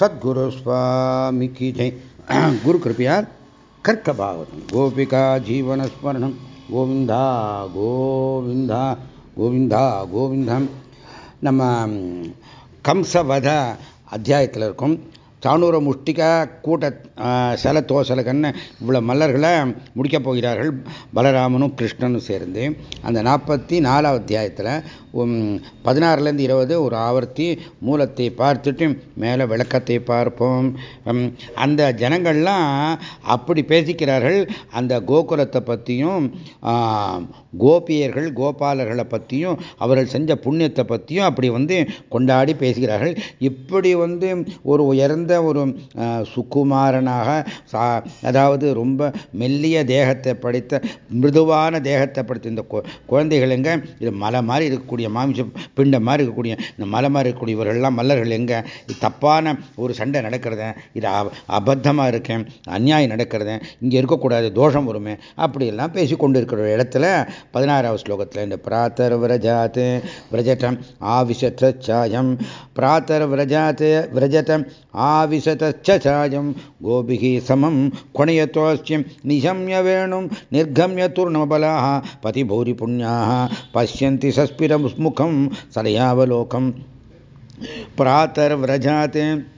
சத்குரு சுவாமிக்கு ஜெய். குரு கிருப்பியார் கர்க்க பாவதம் கோபிகா ஜீவனஸ்மரணம் கோவிந்தா கோவிந்தா கோவிந்தா கோவிந்தம். நம்ம கம்சவத அத்தியாயத்தில் இருக்கும். தானூர முஷ்டிகா கூட்ட சல தோசலகன்னு இவ்வளோ மல்லர்களை முடிக்கப் போகிறார்கள் பலராமனும் கிருஷ்ணனும் சேர்ந்து. அந்த நாற்பத்தி நாலாவது அத்தியாயத்தில் பதினாறுலேருந்து இருபது ஒரு ஆவர்த்தி மூலத்தை பார்த்துட்டு மேலே விளக்கத்தை பார்ப்போம். அந்த ஜனங்கள்லாம் அப்படி பேசிக்கிறார்கள். அந்த கோகுலத்தை பற்றியும் கோபியர்கள் கோபாலர்களை பற்றியும் அவர்கள் செஞ்ச புண்ணியத்தை பற்றியும் அப்படி வந்து கொண்டாடி பேசுகிறார்கள். இப்படி வந்து ஒரு உயர்ந்த ஒரு சுக்குமாரனாக அதாவது ரொம்ப மெல்லிய தேகத்தை படைத்த மிருதுவான தேகத்தை படைத்த இந்த குழந்தைகள் எங்க? இது மலை மாதிரி இருக்கக்கூடிய மாமிச பிண்டம் மாதிரி இருக்கக்கூடிய இந்த மலை மாதிரி இருக்கக்கூடியவர்கள்லாம் மல்லர்கள் எங்க? தப்பான ஒரு சண்டை நடக்கிறத இது அபத்தமாக இருக்கேன் அநியாயம் நடக்கிறத இங்கே இருக்கக்கூடாது தோஷம் வருமே அப்படியெல்லாம் பேசி கொண்டு இருக்கிற இடத்துல பதினாறாவது ஸ்லோகத்தில் இந்த பிராத்தர் விரஜாத் விரஜட்டம் ஆவிசதாயம் பிராத்தர் விரஜாத் விரஜட்டம் ஆவிசதாயம் கோபிகி சமம் கொணையத்தோஸ்யம் நிசம்ய வேணும் நிர்கமிய துர்ணபலாக பதிபூரி புண்ணியாக பசியந்தி சஸ்பிரமுகம் சலையாவலோகம். பிராத்தர் விரஜாத்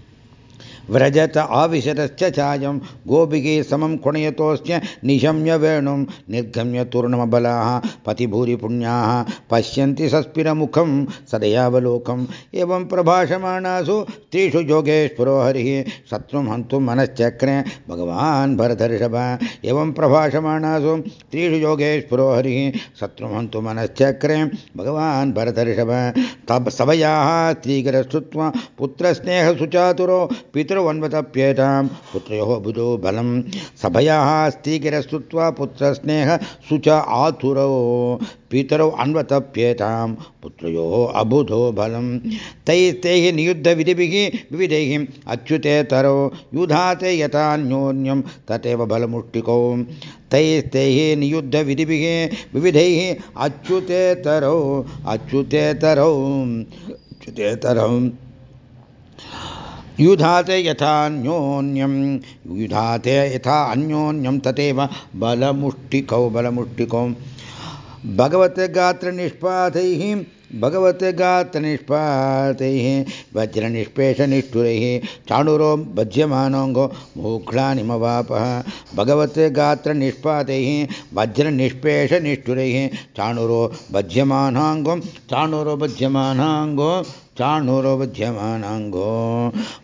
व्रजत आविशतश्च छायं गोपिके समं कुणयतोऽस्य निशम्य वेणुं। निर्गम्य तूर्णमबलाः, पतिभूरिपुण्याः, पश्यन्ति सस्फिरमुखं सदयावलोकम्। एवं प्रभाषमाणासु त्रिषु योगेश्वरो हरिः शत्रुं हन्तुं मनश्चक्रे भगवान् भरतर्षभ। एवं प्रभाषमाणासु त्रिषु योगेश्वरो हरिः शत्रुं हन्तुं मनश्चक्रे भगवान् भरतर्षभ। तब सवयाः स्त्रीकरस्तुत्वा पुत्रस्नेहसुचातुरो पितृ पितृवन्वतप्येतां पुत्रयोः बुधो बलं सभयाः स्त्रीगिरस्तुत्वा पुत्रस्नेह सुच आतुरौ पितरौ अन्वतप्येतां पुत्रयोः अबुधो बलं तैस्तैः नियुद्धविधिभिः विविधैः अच्युतेतरौ युधाते यथान्योन्यं तथैव बलमुष्टिकौ तैस्तैः नियुद्धविधिभिः विविधैः अच्युतेतरौ अच्युतेतरौ अच्युतेतरौ युधाते यथान्योन्यं युधाते यथा अन्योन्यं तथैव बलमुष्टिकौ बलमुष्टिकौ। भगवद्गात्रनिष्पातैः भगवद्गात्रनिष्पातैः, वज्रनिष्पेषनिष्ठुरैः, चाणुरो भज्यमानोऽङ्गो मूक्ष्लानिमवापः भगवद्गात्रनिष्पातैः, वज्रनिष्पेषनिष्ठुरैः, चाणुरो भज्यमानाङ्गो चाणुरो भज्यमानाङ्गो சாணூரோபத்தியமானாங்கோ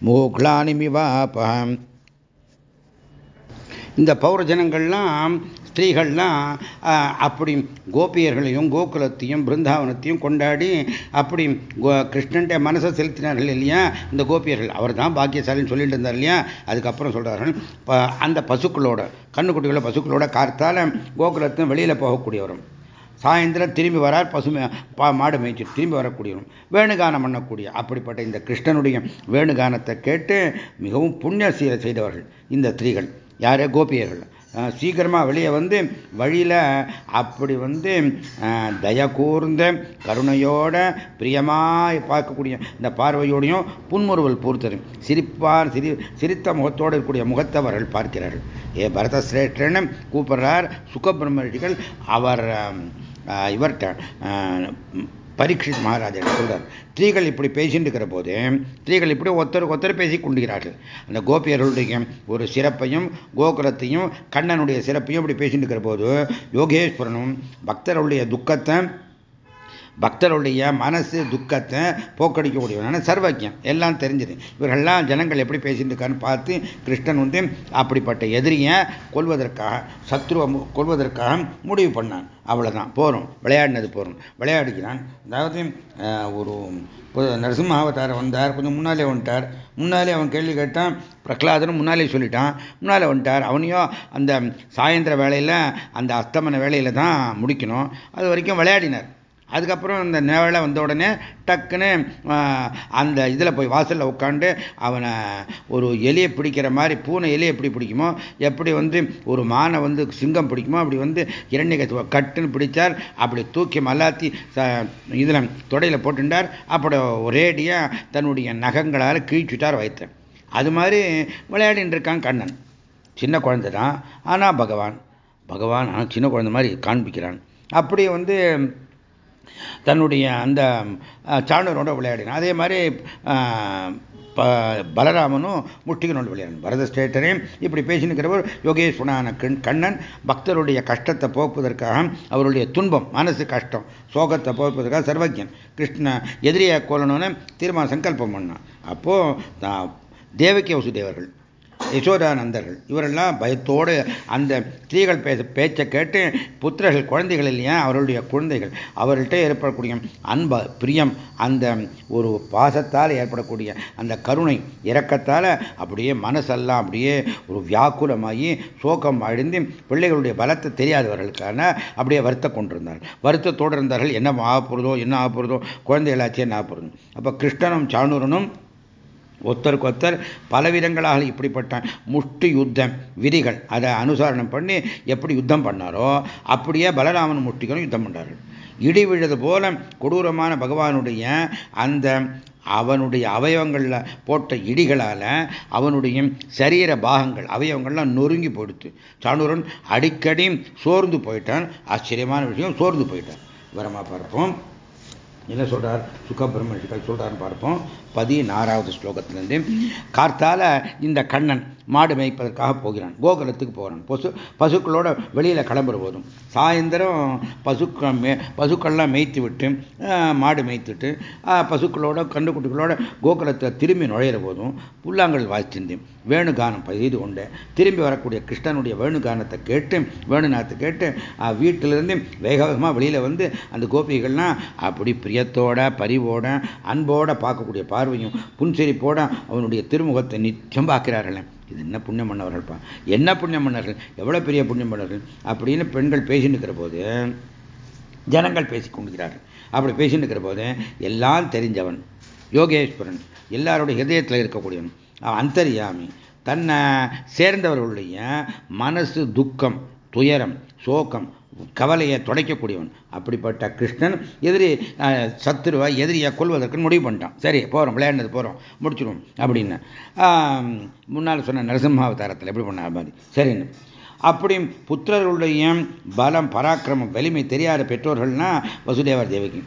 மூக்லானிமிவாபம் இந்த பௌரஜனங்கள்லாம் ஸ்திரீகள்லாம் அப்படி கோபியர்களையும் கோகுலத்தையும் பிருந்தாவனத்தையும் கொண்டாடி அப்படி கிருஷ்ணன்ட்ட மனசை செலுத்தினார்கள் இல்லையா? இந்த கோபியர்கள். அவர் தான் பாக்கியசாலின்னு சொல்லிட்டு இருந்தார் இல்லையா? அதுக்கப்புறம் சொல்கிறார்கள் அந்த பசுக்களோட கண்ணுக்குட்டிகளோட பசுக்களோட கார்த்தால் கோகுலத்தையும் வெளியில் போகக்கூடியவரும். சாயந்தரம் திரும்பி வரார் பசுமை பா மாடு மேய்ச்சி திரும்பி வரக்கூடியவரும் வேணுகானம் பண்ணக்கூடிய அப்படிப்பட்ட இந்த கிருஷ்ணனுடைய வேணுகானத்தை கேட்டு மிகவும் புண்ணிய சீரை செய்தவர்கள் இந்த ஸ்திரீகள். யாரே? கோபியர்கள். சீக்கிரமாக வெளியே வந்து வழியில் அப்படி வந்து தய கூர்ந்த கருணையோட பிரியமாய் பார்க்கக்கூடிய இந்த பார்வையோடையும் புன்முறுவல் பொறுத்தது சிரிப்பார் சிரி சிரித்த முகத்தோடு இருக்கக்கூடிய முகத்தவர்கள் பார்க்கிறார்கள். ஏ பரத சிரேஷ்டன்னு கூப்பிடுறார் சுகபிரம்மரிஷிகள் அவர் இவர்கிட்ட பரீட்சித் மகாராஜா சொல்றார் ஸ்திரீகள் இப்படி பேசிட்டு இருக்கிற போது ஸ்திரீகள் இப்படி ஒருத்தருக்கு ஒருத்தர் பேசி கொண்டுகிறார்கள் அந்த கோபியர்களுடைய ஒரு சிறப்பையும் கோகுலத்தையும் கண்ணனுடைய சிறப்பையும் இப்படி பேசிட்டு இருக்கிற போது யோகேஸ்வரனும் பக்தருடைய துக்கத்தை பக்தருடைய மனசு துக்கத்தை போக்கடிக்கக்கூடியவனான சர்வஜம். எல்லாம் தெரிஞ்சது. இவர்கள்லாம் ஜனங்கள் எப்படி பேசிட்டு இருக்கான்னு பார்த்து கிருஷ்ணன் வந்து அப்படிப்பட்ட எதிரியை கொள்வதற்காக சத்ருவை கொள்வதற்காக முடிவு பண்ணான். அவ்வளோதான் போகிறோம் விளையாடினது போகிறோம் விளையாடுகிறான். அதாவது ஒரு நரசிம்ம அவதாரம் வந்தார். கொஞ்சம் முன்னாலே வந்துட்டார். முன்னாலே அவன் கேள்வி கேட்டான். பிரகலாதனும் முன்னாலே சொல்லிட்டான். முன்னாலே வந்துட்டார். அவனையும் அந்த சாயந்தர வேலையில் அந்த அஸ்தமன வேலையில் தான் முடிக்கணும். அது வரைக்கும் விளையாடினார். அதுக்கப்புறம் இந்த நேவலை வந்த உடனே டக்குன்னு அந்த இதில் போய் வாசலில் உட்காந்து அவனை ஒரு எலியை பிடிக்கிற மாதிரி பூனை எலியை எப்படி பிடிக்குமோ எப்படி வந்து ஒரு மானை வந்து சிங்கம் பிடிக்குமோ அப்படி வந்து இரண்டை கட்டுன்னு பிடிச்சார். அப்படி தூக்கி மல்லாத்தி இதில் தொடையில் போட்டுட்டார் அப்படி ஒரேடியாக தன்னுடைய நகங்களால் கீழ்ச்சிட்டார் வைத்தேன் அது மாதிரி விளையாடின்னு இருக்கான் கண்ணன். சின்ன குழந்தை தான். ஆனால் பகவான் பகவான் ஆனால் சின்ன குழந்தை மாதிரி காண்பிக்கிறான். அப்படி வந்து தன்னுடைய அந்த சாணரோட விளையாடினான். அதே மாதிரி பலராமனும் முட்டிகனோடு விளையாடணும் பரத ஸ்டேட்டரையும் இப்படி பேசினுக்கிறவர் யோகேஸ்வரான கண்ணன் பக்தருடைய கஷ்டத்தை போக்குவதற்காக அவருடைய துன்பம் மனசு கஷ்டம் சோகத்தை போக்குவதற்காக சர்வஜன். கிருஷ்ண எதிரியை கொல்லணும்னு தீர்மானம் சங்கல்பம் பண்ணான். அப்போ தேவகி வசுதேவர்கள் யசோதானந்தர்கள். இவரெல்லாம் பயத்தோடு அந்த ஸ்திரீகள் பேச பேச்சை கேட்டு புத்திரர்கள் குழந்தைகள் இல்லையா? அவருடைய குழந்தைகள். அவர்கள்ட்ட ஏற்படக்கூடிய அன்ப பிரியம் அந்த ஒரு பாசத்தால் ஏற்படக்கூடிய அந்த கருணை இறக்கத்தால் அப்படியே மனசெல்லாம் அப்படியே ஒரு வியாக்குலமாகி சோகம் அழிந்து பிள்ளைகளுடைய பலத்தை தெரியாதவர்களுக்கான அப்படியே வருத்த கொண்டிருந்தார்கள் வருத்தத்தோடு இருந்தார்கள். என்ன ஆக போகிறதோ என்ன ஆக போகிறதோ குழந்தைகளாச்சே என்ன ஆக போகிறதோ அப்போ கிருஷ்ணனும் சாணூரனும் ஒருத்தருக்கு ஒருத்தர் பலவிதங்களாக இப்படிப்பட்ட முஷ்டி யுத்தம் விதிகள் அதை அனுசரணம் பண்ணி எப்படி யுத்தம் பண்ணாரோ அப்படியே பலராமன் முஷ்டிகளும் யுத்தம் பண்ணார்கள் இடி விழுது போல கொடூரமான பகவானுடைய அந்த அவனுடைய அவயவங்களில் போட்ட இடிகளால் அவனுடைய சரீர பாகங்கள் அவயவங்கள்லாம் நொறுங்கி போயிடுத்து. சாணூரன் அடிக்கடி சோர்ந்து போயிட்டான். ஆச்சரியமான விஷயம் சோர்ந்து போயிட்டான். விவரமாக பார்ப்போம். என்ன சொல்கிறார் சுகபிரமணிகள் சொல்றாருன்னு பார்ப்போம். பதினாறாவது ஸ்லோகத்திலிருந்து கார்த்தால இந்த கண்ணன் மாடு மேய்ப்பதற்காக போகிறான். கோகுலத்துக்கு போகிறான் பசு பசுக்களோட வெளியில் கிளம்புற போதும் சாயந்தரம் பசுக்கள் மே பசுக்கள்லாம் மேய்த்து விட்டு மாடு மேய்த்துட்டு பசுக்களோட கண்டுக்குட்டிகளோட கோகுலத்தை திரும்பி நுழையிற போதும் புல்லாங்கல் வாய்ச்சிருந்தேன் வேணுகானம் செய்து கொண்டு திரும்பி வரக்கூடிய கிருஷ்ணனுடைய வேணுகானத்தை கேட்டு வேணுநாத்தை கேட்டு வீட்டிலிருந்து வேக வேகமாக வெளியில் வந்து அந்த கோபிகள்லாம் அப்படி பிரியத்தோட பரிவோட அன்போட பார்க்கக்கூடிய பார்வையும் புன்சிரிப்போட அவனுடைய திருமுகத்தை நித்தியம் பார்க்கிறார்கள். இது என்ன புண்ணியம் பண்ணவர்கள்ப்பா? என்ன புண்ணியம் பண்ணார்கள்? எவ்வளோ பெரிய புண்ணியம் பண்ணார்கள்? அப்படின்னு பெண்கள் பேசின்னு இருக்கிற போது ஜனங்கள் பேசி கொண்டிருக்கிறார்கள். அப்படி பேசின்னு இருக்கிற போது எல்லாம் தெரிஞ்சவன் யோகேஸ்வரன் எல்லாருடைய ஹிரதயத்தில் இருக்கக்கூடியவன் அந்தரியாமி தன்னை சேர்ந்தவர்களுடைய மனசு துக்கம் துயரம் சோகம் கவலையை துடைக்கக்கூடியவன். அப்படிப்பட்ட கிருஷ்ணன் எதிரி சத்துருவா எதிரியை கொள்வதற்கு முடிவு பண்ணிட்டான். சரி போகிறோம் விளையாண்டது போகிறோம் முடிச்சிடுவோம் அப்படின்னு. முன்னால் சொன்ன நரசிம்மாவதாரத்தில் எப்படி பண்ண மாதிரி. சரின்னு. அப்படி புத்திரர்களுடைய பலம் பராக்கிரமம் வலிமை தெரியாத பெற்றோர்கள்னா வசுதேவர் தேவகி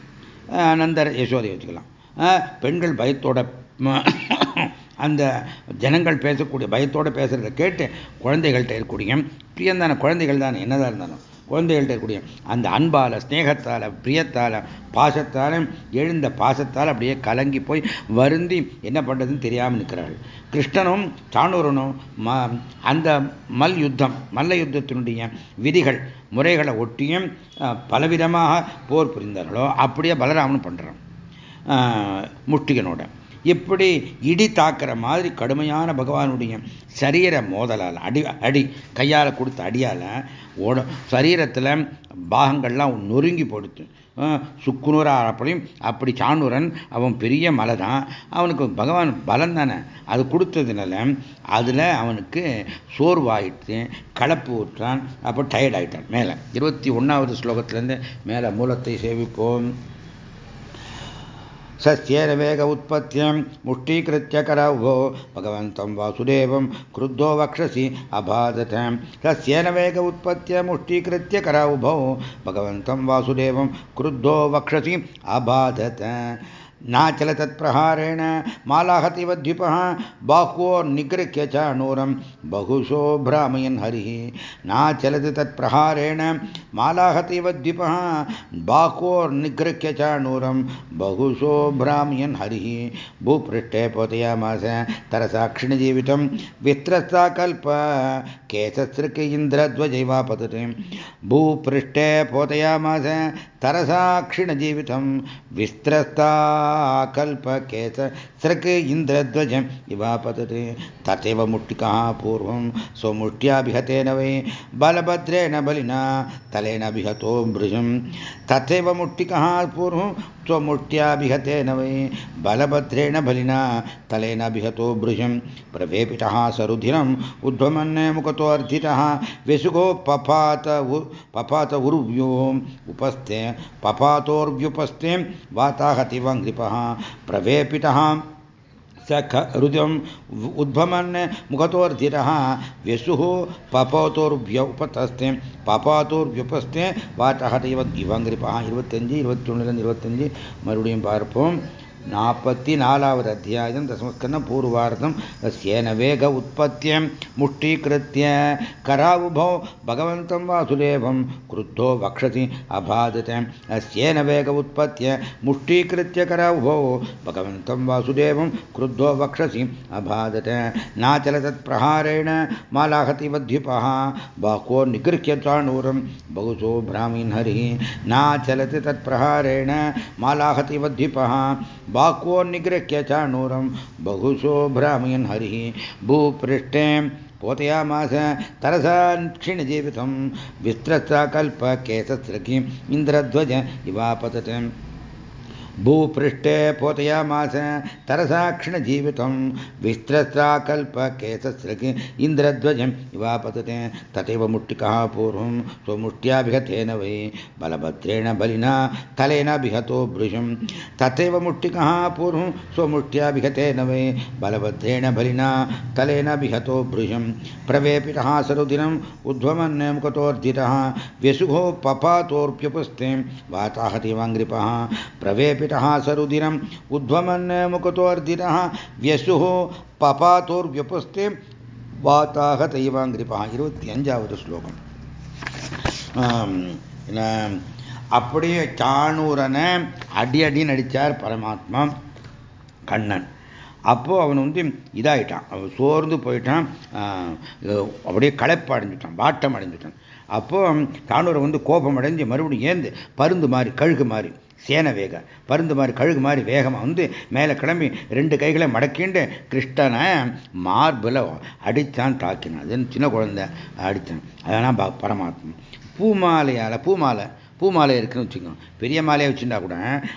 நந்தர் யசோதை வச்சுக்கலாம். பெண்கள் பயத்தோட அந்த ஜனங்கள் பேசக்கூடிய பயத்தோடு பேசுகிறத கேட்டு குழந்தைகள்கிட்ட இருக்கக்கூடிய பிரியந்தான குழந்தைகள் தான் என்னதான் இருந்தாலும். குழந்தைகள்கிட்ட இருக்கக்கூடிய அந்த அன்பால் ஸ்னேகத்தால் பிரியத்தால் பாசத்தால் எழுந்த பாசத்தால் அப்படியே கலங்கி போய் வருந்தி என்ன பண்ணுறதுன்னு தெரியாமல் நிற்கிறார்கள். கிருஷ்ணனும் சாணூரனும் அந்த மல் யுத்தம் மல்ல யுத்தத்தினுடைய விதிகள் முறைகளை ஒட்டியும் பலவிதமாக போர் புரிந்தார்களோ அப்படியே பலராமனும் பண்ணுறான் முஷ்டிகனோட. இப்படி இடி தாக்குற மாதிரி கடுமையான பகவானுடைய சரீர மோதலால் அடி அடி கையால் கொடுத்த அடியால் ஓட சரீரத்தில் பாகங்கள்லாம் நொறுங்கி போடுத்து சுக்குநூறா அப்படியும் அப்படி சாணூரன் அவன் பெரிய மலை தான் அவனுக்கு பகவான் பலம் தானே. அது கொடுத்ததுனால அதில் அவனுக்கு சோர்வாயிட்டு கலப்பு ஊற்றான் அப்போ டயர்ட் ஆகிட்டான் மேலே. இருபத்தி ஒன்றாவது ஸ்லோகத்திலேருந்து மேலே மூலத்தை சேவிப்போம். सस्येन वेग उत्पत्त्यं मुष्टीकृत्य करौभो भगवन्तं वासुदेवं क्रुद्धो वक्षसि अबाधत सस्येन वेग उत्पत्त्य मुष्टीकृत्य करौभो भगवन्तं वासुदेवं क्रुद्धो वक्षसि अबाधत नाचल तत्प्रहारेण मालाहतिव द्विपः बाह्वोर्निगृह्य च नूरं बहुशो भ्रामयन् हरिः। नाचलति तत्प्रहारेण मालाहतिव द्विपः बाह्वोर्निगृह्य च नूरं बहुशो भ्रामयन् हरिः। भूपृष्ठे पोतयामास। तरसाक्षिणजीवितं वित्रस्ता कल्प केशसृक् इन्द्रध्वजैवापतते। भूपृष्ठे पोतयामास तरसाक्षिणजीवितं विस्त्रस्ता कल्पकेत सृक् इन्द्रध्वजम् इवापतते। तथैव मुट्टिकः पूर्वं स्वमुष्ट्याभिहतेन वै। बलभद्रेण बलिना, तलेन विहतो मृजं तथैव मुट्टिकः पूर्वं स्वमुष्ट्याभिहतेन वै। बलभद्रेण बलिना, तलेन विहतो भृजं प्रवेपितः सरुधिरम् उद्वमन्ने मुखतोऽर्थितः विसुगो पपात पपात उर्व्यो, उपस्थे, पपातोर्व्युपस्थे वाताहति वङ्घ्रिपः प्रवेपितः स रुजम् उद्भमन् मुखतोर्धिरः व्यसुः பபாத்தோர்விய உபத்தஸ்தே பபாத்தோர்வியுபஸ்தே வாட்டகட்ட இவ இவங்கிருப்பா இருபத்தஞ்சு இருபத்தி ஒன்றுலேருந்து இருபத்தஞ்சு மறுபடியும் பார்ப்போம் நாற்பத்தி நாலாவது அத்தியாயம் தசமஸ்கரண பூர்வார்த்தம் சேன வேக உற்பத்தியம் முஷ்டீகிருத்திய கராவுபோ பகவந்தம் வாசுதேவம் क्रुद्धो वक्षसि अबाधत अस्येन वेग उत्पत्य मुष्टीकृत्य करावुभो भगवन्तं वासुदेवं क्रुद्धो वक्षसि अबाधत नाचल तत्प्रहारेण मालाहति वद्युपः बाको निगृह्य चाणूरं बहुसो भ्रामीन् हरिः नाचलति तत्प्रहारेण मालाहति वद्युपः वाक् निग्रह्य चाणूरम। बहुशो भ्रामयन हरि भूपृष्ठे पोतयामास तरसा क्षीणजीवितं विस्तृत कल्प केससृखि इंद्रध्वज इवापत भूपृष्ठे पोतयामास, तरसाक्षिणजीवितं विस्तृताकल्पकेतस्रकि इन्द्रध्वजम् इवापतते तथैव मुट्टिकः पूर्वं स्वमुष्ट्या विहतेन वै बलभद्रेण बलिना तलेन विहतो भृशं। तथैव मुट्टिकः पूर्वं स्वमुष्ट्या विहतेन वै बलभद्रेण बलिना तलेन विहतो भृशं। प्रवेपितः सरुदिनम् उद्भवन् मुखतोर्धितः व्यसुघो पपातोऽप्युपस्ते वाताहति प्रवेपि पितः सरुदिनम् उद्भमन् मुकुतोर्दिनः व्यसुः पपातोर्व्यपुस्ते வாத்தாக தெய்வாங்கிரிப்பா இருபத்தி அஞ்சாவது ஸ்லோகம் அப்படியே சாணூரனை அடி அடின்னு அடித்தார் பரமாத்மா கண்ணன் அப்போ அவன் வந்து இதாயிட்டான் அவன் சோர்ந்து போயிட்டான் அப்படியே களைப்பு அடைஞ்சிட்டான் வாட்டம் அடைஞ்சிட்டான் அப்போ தானூரை வந்து கோபம் அடைஞ்சு மறுபடியும் ஏந்து பருந்து மாதிரி கழுகு மாதிரி சேன வேகம். பருந்து மாதிரி கழுகு மாதிரி வேகமாக வந்து மேலே கிளம்பி ரெண்டு கைகளை மடக்கிண்டு கிருஷ்ணனை மார்பில் அடித்தான் தாக்கினான். அது சின்ன குழந்தை அடித்தான். அதெல்லாம் பரமாத்மா. பூமாலையால் பூமாலை பூமாலை இருக்குன்னு வச்சுக்கோங்க பெரிய மாலையை வச்சுருந்தா கூட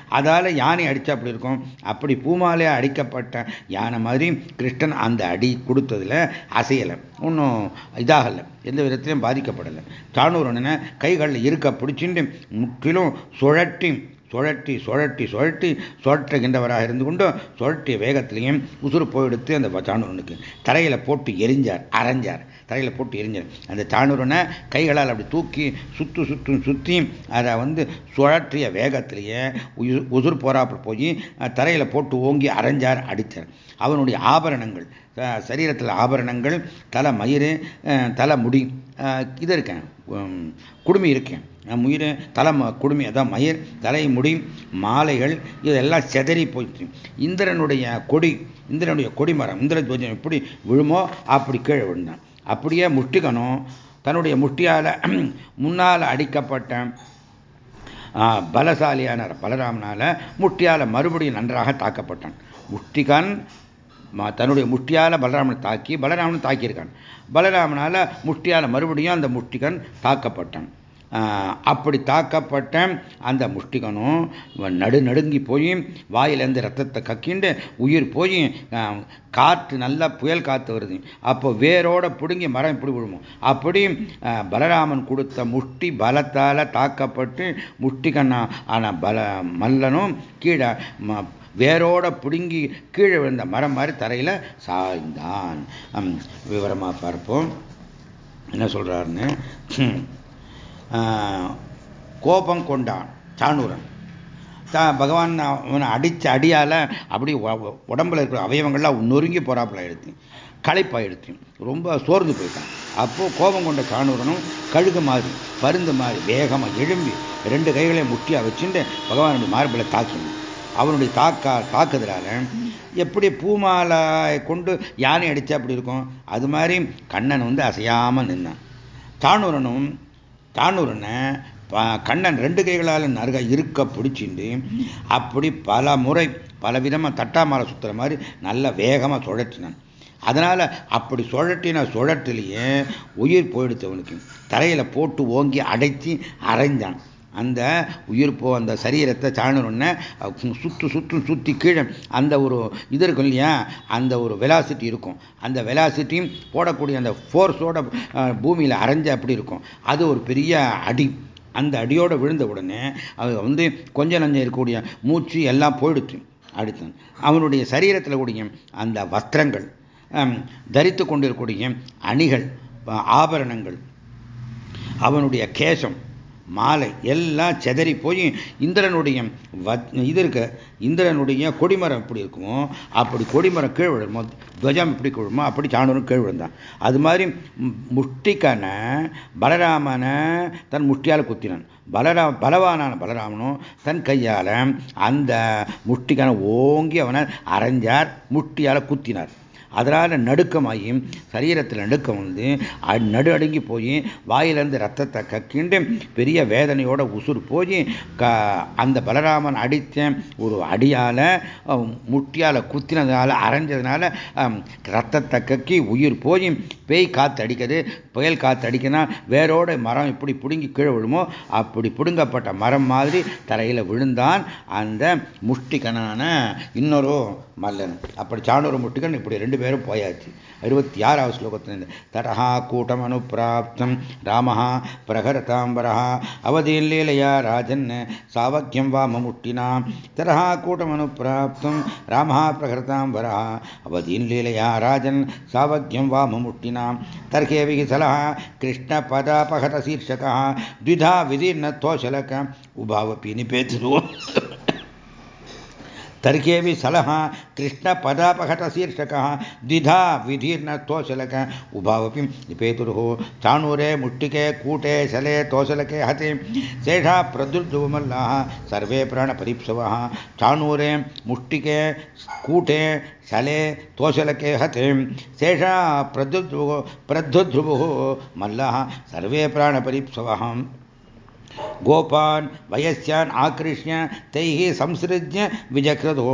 அதால் யானை அடித்தா அப்படி இருக்கும். அப்படி பூமாலையாக அடிக்கப்பட்ட யானை மாதிரி கிருஷ்ணன் அந்த அடி கொடுத்ததில் அசையலை. ஒன்றும் இதாகலை. எந்த விதத்திலையும் பாதிக்கப்படலை. தானூரனை கைகளில் இருக்க பிடிச்சிட்டு முற்றிலும் சுழட்டி சுழட்டி சுழட்டி சுழட்டி சுழற்றுகின்றவராக இருந்து கொண்டும் சுழட்டிய வேகத்திலையும் உசுறு போயெடுத்து அந்த சாணூரனுக்கு தரையில் போட்டு எரிஞ்சார் அரைஞ்சார். தரையில் போட்டு எரிஞ்சார். அந்த சாணூரனை கைகளால் அப்படி தூக்கி சுத்து சுற்றும் சுற்றி அதை வந்து சுழற்றிய வேகத்திலேயே உசுர் போறாப்பில் போய் தரையில் போட்டு ஓங்கி அரைஞ்சார் அடித்தார். அவனுடைய ஆபரணங்கள் சரீரத்தில் ஆபரணங்கள் தலை மயிறு தலை முடி இது இருக்கேன் குடுமி இருக்கேன். முயிர் தலை குடுமி அதான் மயிர் தலை முடி மாலைகள் இதெல்லாம் செதறி போயிடுச்சு இந்திரனுடைய கொடி இந்திரனுடைய கொடிமரம் இந்திர துவஜம் எப்படி விழுமோ அப்படி கீழே விழுந்தான். அப்படியே முஷ்டிகனும் தன்னுடைய முஷ்டியால் முன்னால் அடிக்கப்பட்ட பலசாலியான பலராமனால் முட்டியால் மறுபடியும் நன்றாக தாக்கப்பட்டான். முஷ்டிகன் தன்னுடைய முஷ்டியால் பலராமனை தாக்கி பலராமனை தாக்கியிருக்கான். பலராமனால் முஷ்டியால் மறுபடியும் அந்த முஷ்டிகன் தாக்கப்பட்டான். அப்படி தாக்கப்பட்ட அந்த முஷ்டிகனும் நடு நடுங்கி போய் வாயிலேருந்து ரத்தத்தை கக்கிண்டு உயிர் போய் காற்று நல்லா புயல் காற்று வருது. அப்போ வேரோட பிடுங்கி மரம் இப்படி விழுமோ? அப்படி பலராமன் கொடுத்த முஷ்டி பலத்தால் தாக்கப்பட்டு முஷ்டிகண்ணா ஆன பல மல்லனும் கீழே வேரோட பிடுங்கி கீழே விழுந்த மரம் மாதிரி தரையில் சாய்ந்தான். விவரமாக பார்ப்போம். என்ன சொல்கிறாருன்னு கோபம் கொண்டான் சாணூரன். பகவான் அவனை அடித்த அடியால் அப்படி உடம்புல இருக்கிற அவயவங்கள்லாம் நொறுங்கி போகிறாப்புல எடுத்து களைப்பாயிடுத்து ரொம்ப சோர்ந்து போயிட்டான். அப்போது கோபம் கொண்ட சாணூரனும் கழுகு மாதிரி பருந்து மாதிரி வேகமாக எழும்பி ரெண்டு கைகளையும் முட்டியாக வச்சுட்டு பகவானுடைய மார்பில் தாக்கினான். அவனுடைய தாக்கா தாக்குதலால் எப்படி பூமாலை கொண்டு யானை அடித்தா அப்படி இருக்கும்? அது மாதிரி கண்ணன் வந்து அசையாமல் நின்னான். தானூரனும் தானூரனை கண்ணன் ரெண்டு கைகளால் நறுக இருக்க பிடிச்சிண்டு அப்படி பல முறை பலவிதமாக தட்டாமலை சுற்றுற மாதிரி நல்ல வேகமாக சுழற்றினான். அதனால் அப்படி சுழட்டின சுழட்டிலேயே உயிர் போயிடுத்தவனுக்கு தரையில் போட்டு ஓங்கி அடைச்சி அரைஞ்சான் அந்த உயிர் போ அந்த சரீரத்தை சாணணுன்னு சுற்று சுற்று சுற்றி கீழே அந்த ஒரு இது இருக்கும் இல்லையா? அந்த ஒரு வெலாசிட்டி இருக்கும். அந்த வெலாசிட்டியும் போடக்கூடிய அந்த ஃபோர்ஸோட பூமியில் அரைஞ்ச அப்படி இருக்கும். அது ஒரு பெரிய அடி. அந்த அடியோடு விழுந்த உடனே அது வந்து கொஞ்சம் நஞ்சம் இருக்கக்கூடிய மூச்சு எல்லாம் போயிடுச்சு. அடுத்து அவனுடைய சரீரத்தில் கூடிய அந்த வஸ்திரங்கள் தரித்து கொண்டிருக்கூடிய அணிகள் ஆபரணங்கள் அவனுடைய கேசம் மாலை எல்லாம் செதறி போய் இந்திரனுடைய இது இருக்க இந்திரனுடைய கொடிமரம் எப்படி இருக்குமோ அப்படி கொடிமரம் கீழ் விழுமோ துவஜம் எப்படி விழுமோ அப்படி சாணூரும் கீழ் விழுந்தான். அது மாதிரி முஷ்டிக்கனை பலராமனை தன் முஷ்டியால் குத்தினான். பலரா பலவானான பலராமனும் தன் கையால் அந்த முஷ்டிக்கனை ஓங்கி அவனை அரைஞ்சார் முட்டியால் குத்தினார். அதனால் நடுக்கமாகி சரீரத்தில் நடுக்கம் வந்து நடு அடுங்கி போய் வாயிலிருந்து ரத்தத்தை கக்கிண்டு பெரிய வேதனையோட உசுறு போய் க அந்த பலராமன் அடித்த ஒரு அடியால் முட்டியால் குத்தினதுனால அரைஞ்சதுனால ரத்தத்தை கக்கி உயிர் போய் பேய் காற்று அடிக்கிறது புயல் காற்று அடிக்கனா வேரோட மரம் இப்படி பிடுங்கி கீழே விழுமோ அப்படி பிடுங்கப்பட்ட மரம் மாதிரி தரையில் விழுந்தான் அந்த முஷ்டிகனான இன்னொரு மல்லன். அப்படி சாணூர் முட்டிகன் இப்படி ரெண்டு பேரும் போயாச்சு இருபத்தி ஆறாவது ஸ்லோகத்தில் தடா கூட்டம் அனுப்பிராப்தம் ராம பிரகரதாம்பரா அவதீன் லீலையா ராஜன் சாவக்கியம் வா மமுட்டினா தடா கூட்டம் அனுப்பிராப்தம் ராம பிரகரதாம்பரா அவதீன் லீலையா ராஜன் சாவக்கியம் வா மமுட்டினா தர்கே விகிசலः कृष्णपदापहतशीर्षकः द्विधा विदीर्णत्वशलक उभावपि निपेतुरो तर्केऽपि सलः कृष्णपदापहतशीर्षकः द्विधा विधीर्णत्वशलक, उभावपि निपेतुरुः चाणूरे मुट्टिके कूटे, शले, तोशलके, हते शेषा प्रदुर्जुवमल्लाः सर्वे प्राणपरीप्सवः, चाणूरे, मुष्टिके, कूटे, शले, तोशलके, हते शेषा प्रद्युद्रुवो प्रद्युद्रुवुः मल्लः, सर्वे प्राणपरीप्सवः। गोपान् वयस्यान् आकृष्य तैः संसृज्य विजकृतो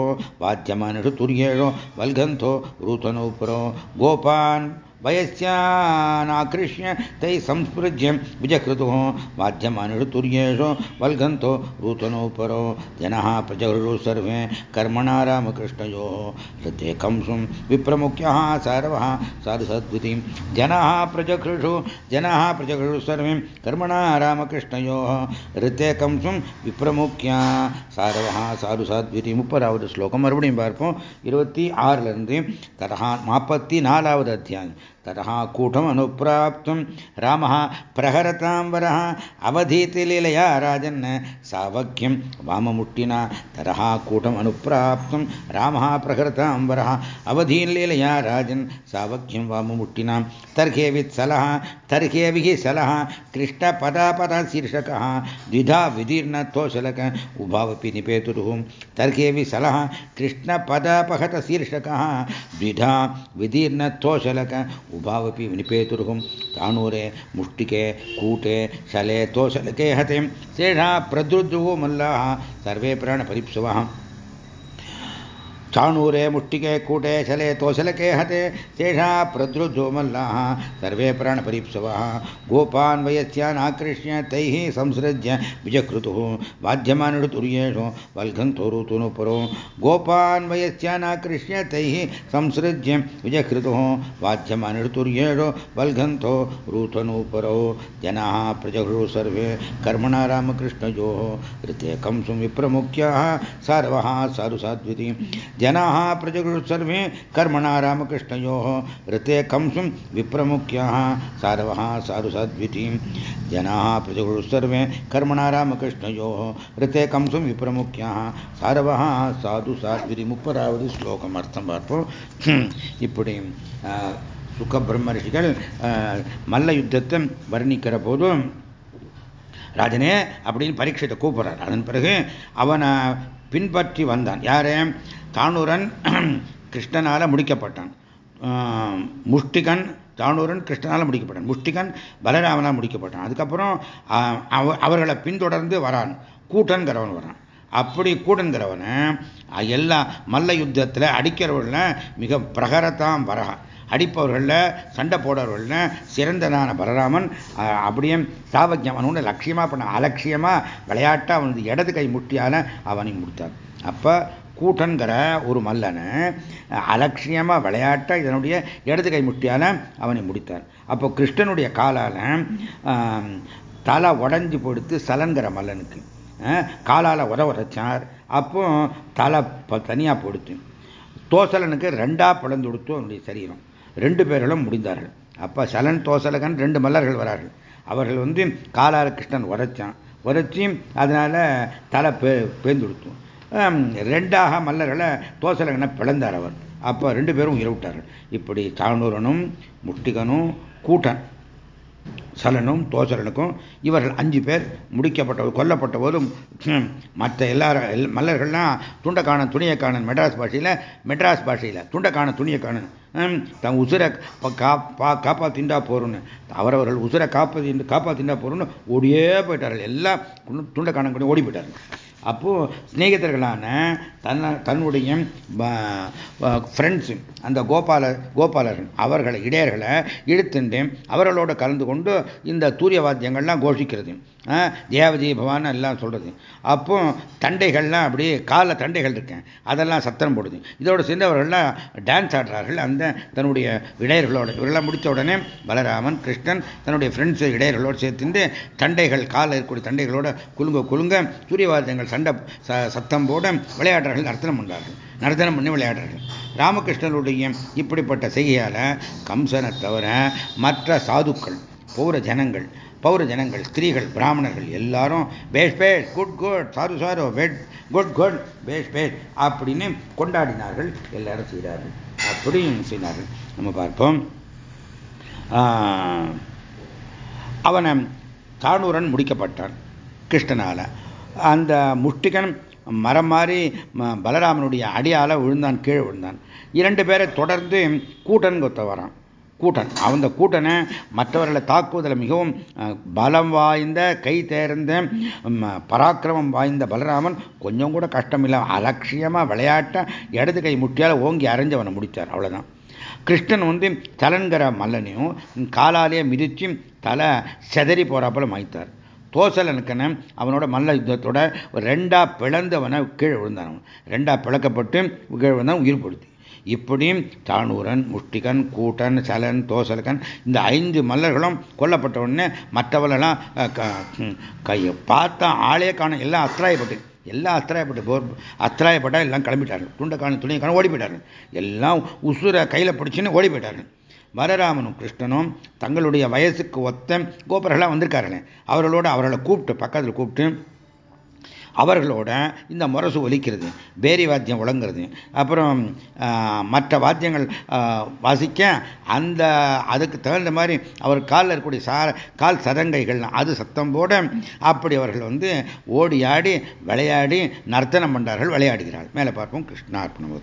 वाद्यमानषु तुर्येषु वल्गन्थो ऋतनोपुरो गोपान् वयस्यानाकृष्य तैः संस्पृज्य विजकृतुः वाद्यमानषु तुर्येषु वल्गन्तो ऋतनोपरो जनः प्रजगृषु सर्वे कर्मणा रामकृष्णयोः हृदे कंसुं विप्रमुख्यः सर्वः साधुसद्वितिं जनाः प्रजघृषु जनाः प्रजघृषु सर्वे कर्मणा रामकृष्णयोः हृदे कंसुं विप्रमुख्या சாரவா சாது சாத்விதி முப்பதாவது ஸ்லோகம் மறுபடியும் பார்ப்போம் இருபத்தி ஆறுலேருந்து தரஹா நாற்பத்தி நாலாவது அத்தியாயம் ततः लीलया राजन सवख्यम वाम मुट्टिना राजन् कूटम अनुप्राप्त ततः कूटमनुप्राप्तुं रामः प्रहरतां वरः अवधीलीलया राजन् सावक्यं वाममुष्टिनां तर्हे वित्सलः तर्हेभिः सलः कृष्णपदापदशीर्षकः, द्विधा विदीर्णत्वशलक उभावपि निपेतुः। तर्हेभि सलः कृष्णपदापहतशीर्षकः, द्विधा विदीर्णत्वशलक उभावपि विनिपेतुर्हुं ताणूरे मुष्टिके कूटे शले तोशलके हते शेषा प्रद्रुद्रुवो मल्लाः सर्वे प्राणपरिप्सवः चाणूरे, मुष्टिके, कूटे, शले तोशलके हते शेषा प्रद्रुद्धो मल्लाः सर्वे प्राणपरीप्सवः गोपान् वयस्यान् आकृष्य, तैः संसृज्य, विजकृतुः वाद्यमानऋतुर्येषु वल्घन्तो ऋतुनुपुरो गोपान् वयस्यान् आकृष्य, तैः संसृज्य, विजकृतुः वाद्यमानऋतुर्येषु वल्घन्तो ऋतनुपरो जनाः प्रजघृ सर्वे, कर्मणा रामकृष्णयोः ऋते कंसुं विप्रमुख्याः सर्वः सारुसाद्विति ஜனாக பிரஜகுருசர்வே கர்மணா ராமகிருஷ்ணயோ ரித்தே கம்சும் விப்ரமுக்கியாக சாரவ சாரு சாத்விதீம் ஜனாக பிரஜகுருசர்வே கர்மணா ராமகிருஷ்ணயோ ரித்தே கம்சும் விப்ரமுக்கியாக சாரவ சாது சாத்விதி முப்பதாவது ஸ்லோகம் அர்த்தம் பார்ப்போம் இப்படி சுக பிரம்மரிஷிகள் மல்ல யுத்தத்தை வர்ணிக்கிற போதும் ராஜனே அப்படின்னு பரீட்சத்தை கூப்பிடுறார். அதன் பிறகு அவனை பின்பற்றி வந்தான். யாரு? தானூரன் கிருஷ்ணனால் முடிக்கப்பட்டான். முஷ்டிகன் தானூரன் கிருஷ்ணனால் முடிக்கப்பட்டான். முஷ்டிகன் பலராமனால் முடிக்கப்பட்டான். அதுக்கப்புறம் அவர்களை பின்தொடர்ந்து வரான். கூட்டன்கிறவன் வரான். அப்படி கூட்டன்கிறவனை எல்லா மல்ல யுத்தத்தில் அடிக்கிறவர்கள மிக பிரகரத்தான் வரா அடிப்பவர்களில் சண்டை போடுறவர்களில் சிறந்ததான பலராமன் அப்படியே சாவக்கியம் அவனோட லட்சியமாக பண்ண அலட்சியமாக விளையாட்டாக அவனது இடது கை முட்டியால் அவனை முடித்தான் அப்போ கூட்டன்கிற ஒரு மல்லனை அலட்சியமாக விளையாட்ட இதனுடைய இடது கை முட்டியால் அவனை முடித்தார். அப்போ கிருஷ்ணனுடைய காலால் தலை உடஞ்சி பொடுத்து சலன்கிற மல்லனுக்கு காலால் உத உரைச்சார் அப்போ தலை தனியாக போடுத்து தோசலனுக்கு ரெண்டா பிளந்து கொடுத்து அவனுடைய சரீரம். ரெண்டு பேர்களும் முடிந்தார்கள். அப்போ சலன் தோசலகன் ரெண்டு மல்லர்கள் வரார்கள். அவர்கள் வந்து காலால் கிருஷ்ணன் உரைச்சான் உரைச்சி அதனால் தலை பே பேர்ந்து கொடுத்தோம். ரெண்டாக மல்லர்களை தோசலகனை பிளந்தார் அவர். அப்போ ரெண்டு பேரும் உயிரவிட்டார்கள் இப்படி தானூரனும் முட்டிகனும் கூட்டன் சலனும் தோசலனுக்கும் இவர்கள் அஞ்சு பேர் முடிக்கப்பட்ட கொல்லப்பட்ட போதும் மற்ற எல்லாரும் மல்லர்கள்லாம் துண்டக்கானன் துணியக்காணன் மெட்ராஸ் பாஷையில் மெட்ராஸ் பாஷையில் துண்டக்கான துணியக்காணன் தன் உசுரை கா காப்பா திண்டா போறோன்னு அவரவர்கள் உசுரை காப்பாத்தி காப்பாத்திண்டா போறோன்னு ஓடியே போயிட்டார்கள். எல்லாம் துண்டக்காணன் கூட ஓடி போயிட்டார்கள். அப்போது சிநேகிதர்களான தன்ன தன்னுடைய ஃப்ரெண்ட்ஸு அந்த கோபால கோபாலர்கள் அவர்களை இடையர்களை இழுத்துண்டு அவர்களோடு கலந்து கொண்டு இந்த தூரிய வாத்தியங்கள்லாம் கோஷிக்கிறது தேவதி பவான் எல்லாம் சொல்கிறது அப்போ தண்டைகள்லாம் அப்படியே காலில் தண்டைகள் இருக்கேன் அதெல்லாம் சத்தம் போடுது. இதோட சேர்ந்தவர்கள்லாம் டான்ஸ் ஆடுறார்கள். அந்த தன்னுடைய இடையர்களோட இவரெல்லாம் முடித்த உடனே பலராமன் கிருஷ்ணன் தன்னுடைய ஃப்ரெண்ட்ஸ் இடையர்களோடு சேர்த்துட்டு தண்டைகள் காலில் இருக்கக்கூடிய தண்டைகளோட குலுங்க குலுங்க சூரியவாதங்கள் சண்டை சத்தம் போட விளையாடுறார்கள் நர்த்தனம் பண்ணுறார்கள் நர்த்தனம் பண்ணி விளையாடுறார்கள். ராமகிருஷ்ணனுடைய இப்படிப்பட்ட செய்கையால் கம்சனை தவிர மற்ற சாதுக்கள் பௌர ஜனங்கள் பௌர ஜனங்கள் ஸ்திரீகள் பிராமணர்கள் எல்லாரும் பேஷ் பேஷ் குட் குட் சாரு சாரு வெட் குட் குட் பேஷ் பேஷ் அப்படின்னு கொண்டாடினார்கள் எல்லாரும் செய்கிறார்கள். அப்படியும் செய்தார்கள். நம்ம பார்ப்போம். அவனை தானூரன் முடிக்கப்பட்டான் கிருஷ்ணனால். அந்த முஷ்டிகன் மரம் மாதிரி பலராமனுடைய அடியால் விழுந்தான் கீழே விழுந்தான். இரண்டு பேரை தொடர்ந்து கூட்டன் கொத்த வரான் கூட்டன். அந்த கூட்டனை மற்றவர்களை தாக்குவதில் மிகவும் பலம் வாய்ந்த கை தேர்ந்த பராக்கிரமம் வாய்ந்த பலராமன் கொஞ்சம் கூட கஷ்டமில்லை அலட்சியமாக விளையாட்ட இடது கை முட்டியால் ஓங்கி அரைஞ்சவனை முடித்தார் அவ்வளோதான் கிருஷ்ணன் வந்து தலன்கிற மல்லனையும் காலாலேயே மிதிச்சு தலை செதறி போறாப்புல மாய்த்தார். தோசலனுக்கன அவனோட மல்ல யுத்தத்தோட ரெண்டா பிளந்தவனை கீழே விழுந்தான் ரெண்டா பிளக்கப்பட்டு கீழே விழுந்தான் உயிர் கொடுத்து இப்படியும் தானூரன் முஷ்டிகன் கூட்டன் சலன் தோசலகன் இந்த ஐந்து மல்லர்களும் கொல்லப்பட்ட உடனே மற்றவர்களெல்லாம் கையை பார்த்தா ஆளே காணும் எல்லாம் அத்திராயப்பட்டு எல்லாம் அத்திராயப்பட்டு போர் அத்திராயப்பட்டா எல்லாம் கிளம்பிட்டார்கள். துண்டக்கான காணும் ஓடி போயிட்டார்கள். எல்லாம் உசுரை கையில் பிடிச்சின்னு ஓடி போயிட்டார்கள். வரராமனும் கிருஷ்ணனும் தங்களுடைய வயசுக்கு ஒத்த கோபர்களாக வந்திருக்காருங்க அவர்களோட அவர்களை கூப்பிட்டு பக்கத்தில் கூப்பிட்டு அவர்களோட இந்த முரசு ஒலிக்கிறது பேரி வாத்தியம் வழங்குறது அப்புறம் மற்ற வாத்தியங்கள் வாசிக்க அந்த அதுக்கு தகுந்த மாதிரி அவர் காலில் இருக்கக்கூடிய சார கால் சதங்கைகள் அது சத்தம் போட அப்படி அவர்கள் வந்து ஓடி ஆடி விளையாடி நர்த்தனம் பண்ணார்கள் விளையாடுகிறார்கள். மேலே பார்ப்போம் கிருஷ்ணார்ப்பணம்